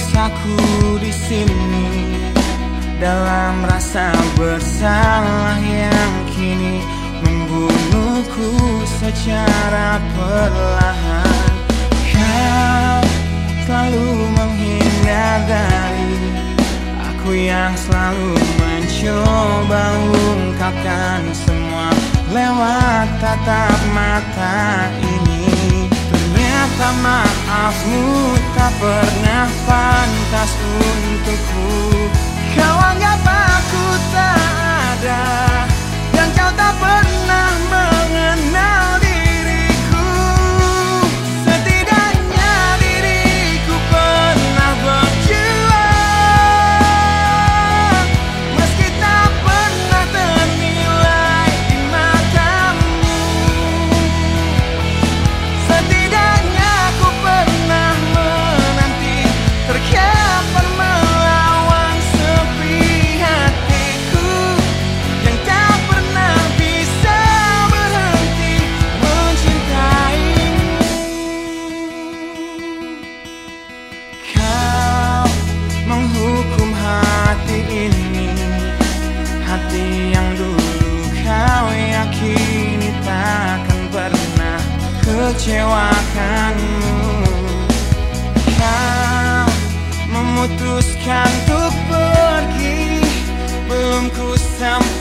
cintaku di sini dalam rasa bersalah yang kini membunuhku secara perlahan. Kau selalu menghindar dari aku yang selalu mencoba ungkapkan semua lewat tatap mata ini. Ternyata maafmu tak pernah pantas untukku. Kau anggap aku tak ada kecewakanmu Kau memutuskan untuk pergi. Belum ku sempat